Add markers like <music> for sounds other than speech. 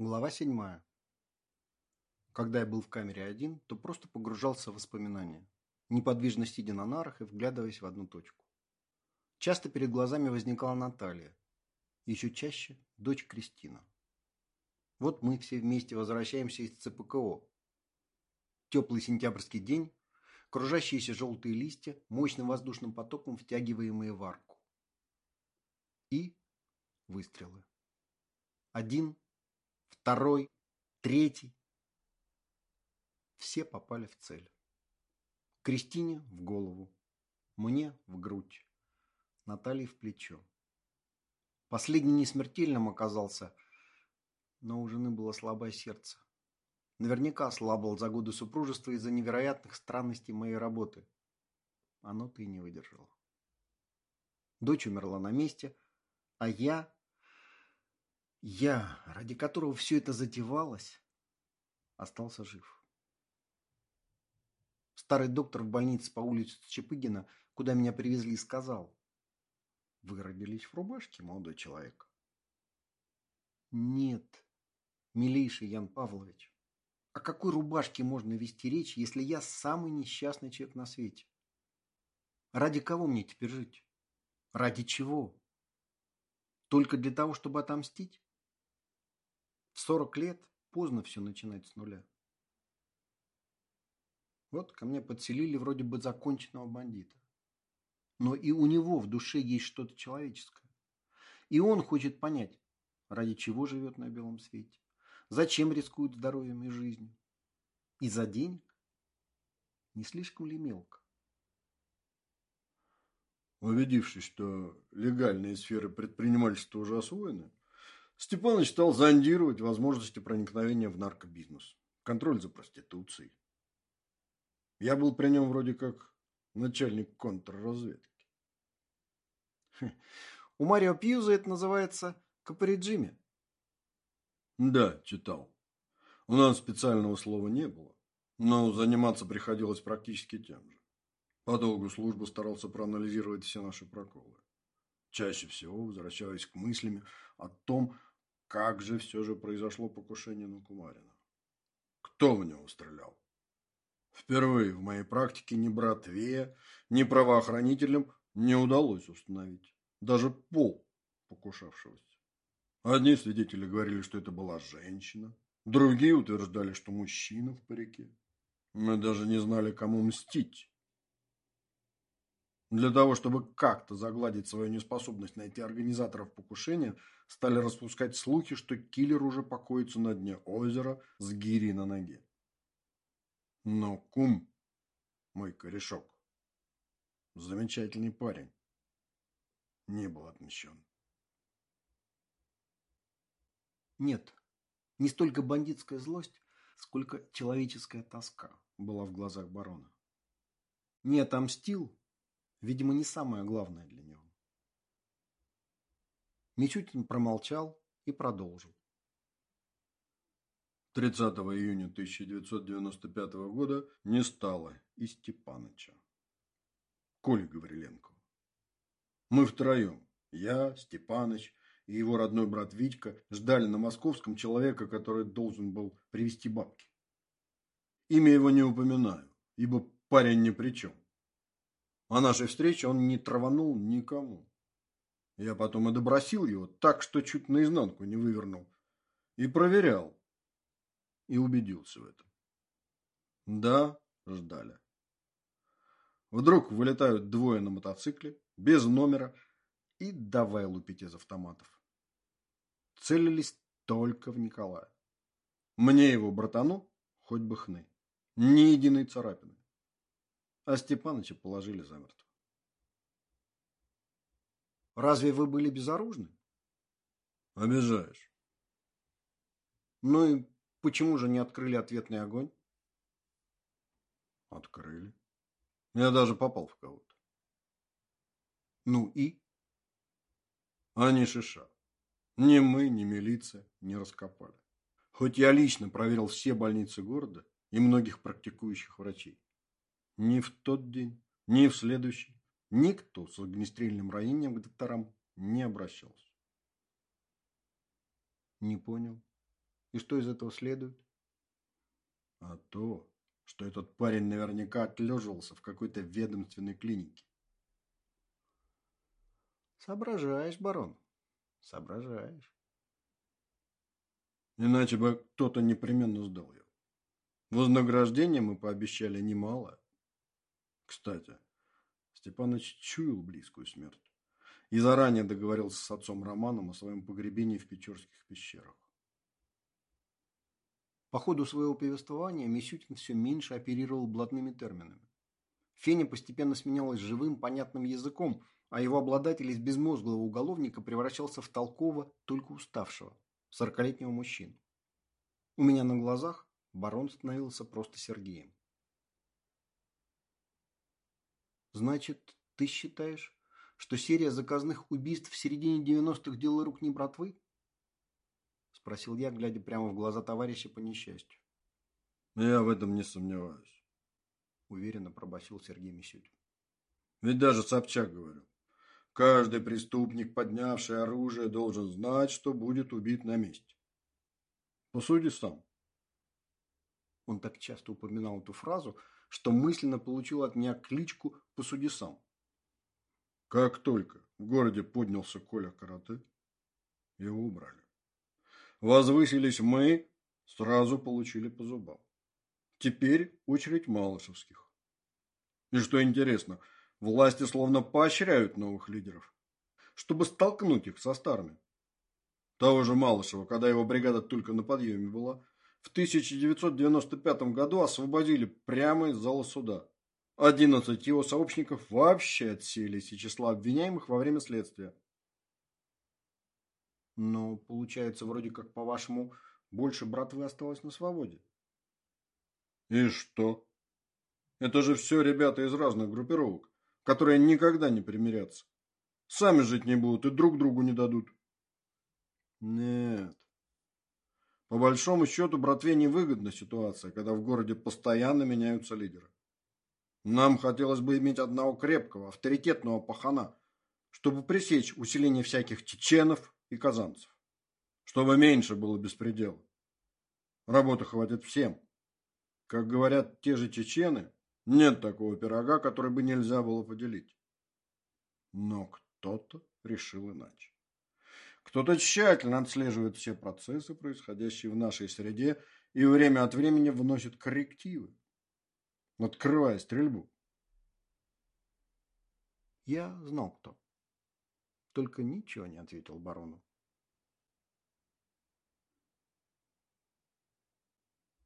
Глава седьмая. Когда я был в камере один, то просто погружался в воспоминания, неподвижно сидя на нарах и вглядываясь в одну точку. Часто перед глазами возникала Наталья, еще чаще дочь Кристина. Вот мы все вместе возвращаемся из ЦПКО. Теплый сентябрьский день, кружащиеся желтые листья, мощным воздушным потоком втягиваемые в арку. И выстрелы. Один второй, третий. Все попали в цель. Кристине в голову, мне в грудь, Наталье в плечо. Последний не смертельным оказался, но у жены было слабое сердце. Наверняка ослабл за годы супружества из-за невероятных странностей моей работы. Оно-то и не выдержало. Дочь умерла на месте, а я я, ради которого все это затевалось, остался жив. Старый доктор в больнице по улице Чепыгина, куда меня привезли, сказал. Вы родились в рубашке, молодой человек? Нет, милейший Ян Павлович. О какой рубашке можно вести речь, если я самый несчастный человек на свете? Ради кого мне теперь жить? Ради чего? Только для того, чтобы отомстить? В 40 лет поздно все начинать с нуля. Вот ко мне подселили вроде бы законченного бандита. Но и у него в душе есть что-то человеческое. И он хочет понять, ради чего живет на белом свете, зачем рискует здоровьем и жизнью. Из-за денег? Не слишком ли мелко? Убедившись, что легальные сферы предпринимательства уже освоены, Степаныч стал зондировать возможности проникновения в наркобизнес. Контроль за проституцией. Я был при нем вроде как начальник контрразведки. <laughs> У Марио Пьюза это называется капориджиме. Да, читал. У нас специального слова не было, но заниматься приходилось практически тем же. По долгу службы старался проанализировать все наши проколы. Чаще всего возвращаясь к мыслям о том, как же все же произошло покушение на Кумарина? Кто в него стрелял? Впервые в моей практике ни братве, ни правоохранителям не удалось установить. Даже пол покушавшегося. Одни свидетели говорили, что это была женщина. Другие утверждали, что мужчина в парике. Мы даже не знали, кому мстить. Для того, чтобы как-то загладить свою неспособность найти организаторов покушения, стали распускать слухи, что киллер уже покоится на дне озера с гирей на ноге. Но кум, мой корешок, замечательный парень, не был отмещен. Нет, не столько бандитская злость, сколько человеческая тоска была в глазах барона. Не отомстил, видимо, не самое главное для него. Мичутин промолчал и продолжил. 30 июня 1995 года не стало и Степаныча. Коля Гавриленко. Мы втроем, я, Степаныч и его родной брат Витька, ждали на московском человека, который должен был привезти бабки. Имя его не упоминаю, ибо парень ни при чем. О нашей встрече он не траванул никому. Я потом и добросил его так, что чуть наизнанку не вывернул. И проверял. И убедился в этом. Да, ждали. Вдруг вылетают двое на мотоцикле, без номера, и давай лупить из автоматов. Целились только в Николая. Мне его братану хоть бы хны. Ни единой царапины а Степаныча положили замертво. Разве вы были безоружны? Обижаешь. Ну и почему же не открыли ответный огонь? Открыли. Я даже попал в кого-то. Ну и? Они шиша. Ни мы, ни милиция не раскопали. Хоть я лично проверил все больницы города и многих практикующих врачей. Ни в тот день, ни в следующий никто с огнестрельным ранением к докторам не обращался. Не понял. И что из этого следует? А то, что этот парень наверняка отлеживался в какой-то ведомственной клинике. Соображаешь, барон, соображаешь. Иначе бы кто-то непременно сдал ее. Вознаграждение мы пообещали немало. Кстати, Степаныч чуял близкую смерть и заранее договорился с отцом Романом о своем погребении в Печорских пещерах. По ходу своего повествования Мисютин все меньше оперировал блатными терминами. Феня постепенно сменялась живым, понятным языком, а его обладатель из безмозглого уголовника превращался в толково, только уставшего, сорокалетнего мужчину. У меня на глазах барон становился просто Сергеем. Значит, ты считаешь, что серия заказных убийств в середине 90-х делала рук не братвы? Спросил я, глядя прямо в глаза товарища по несчастью. Я в этом не сомневаюсь. Уверенно пробасил Сергей Мисютин. Ведь даже Собчак говорил. Каждый преступник, поднявший оружие, должен знать, что будет убит на месте. Посуди сам. Он так часто упоминал эту фразу, что мысленно получил от меня кличку «Посуди сам». Как только в городе поднялся Коля Карате, его убрали. Возвысились мы, сразу получили по зубам. Теперь очередь Малышевских. И что интересно, власти словно поощряют новых лидеров, чтобы столкнуть их со старыми. Того же Малышева, когда его бригада только на подъеме была, в 1995 году освободили прямо из зала суда. 11 его сообщников вообще отсеялись из числа обвиняемых во время следствия. Но получается, вроде как, по-вашему, больше братвы осталось на свободе. И что? Это же все ребята из разных группировок, которые никогда не примирятся. Сами жить не будут и друг другу не дадут. Нет, по большому счету, братве невыгодна ситуация, когда в городе постоянно меняются лидеры. Нам хотелось бы иметь одного крепкого, авторитетного пахана, чтобы пресечь усиление всяких чеченов и казанцев. Чтобы меньше было беспредела. Работы хватит всем. Как говорят те же чечены, нет такого пирога, который бы нельзя было поделить. Но кто-то решил иначе. Кто-то тщательно отслеживает все процессы, происходящие в нашей среде, и время от времени вносит коррективы, открывая стрельбу. Я знал кто. Только ничего не ответил барону.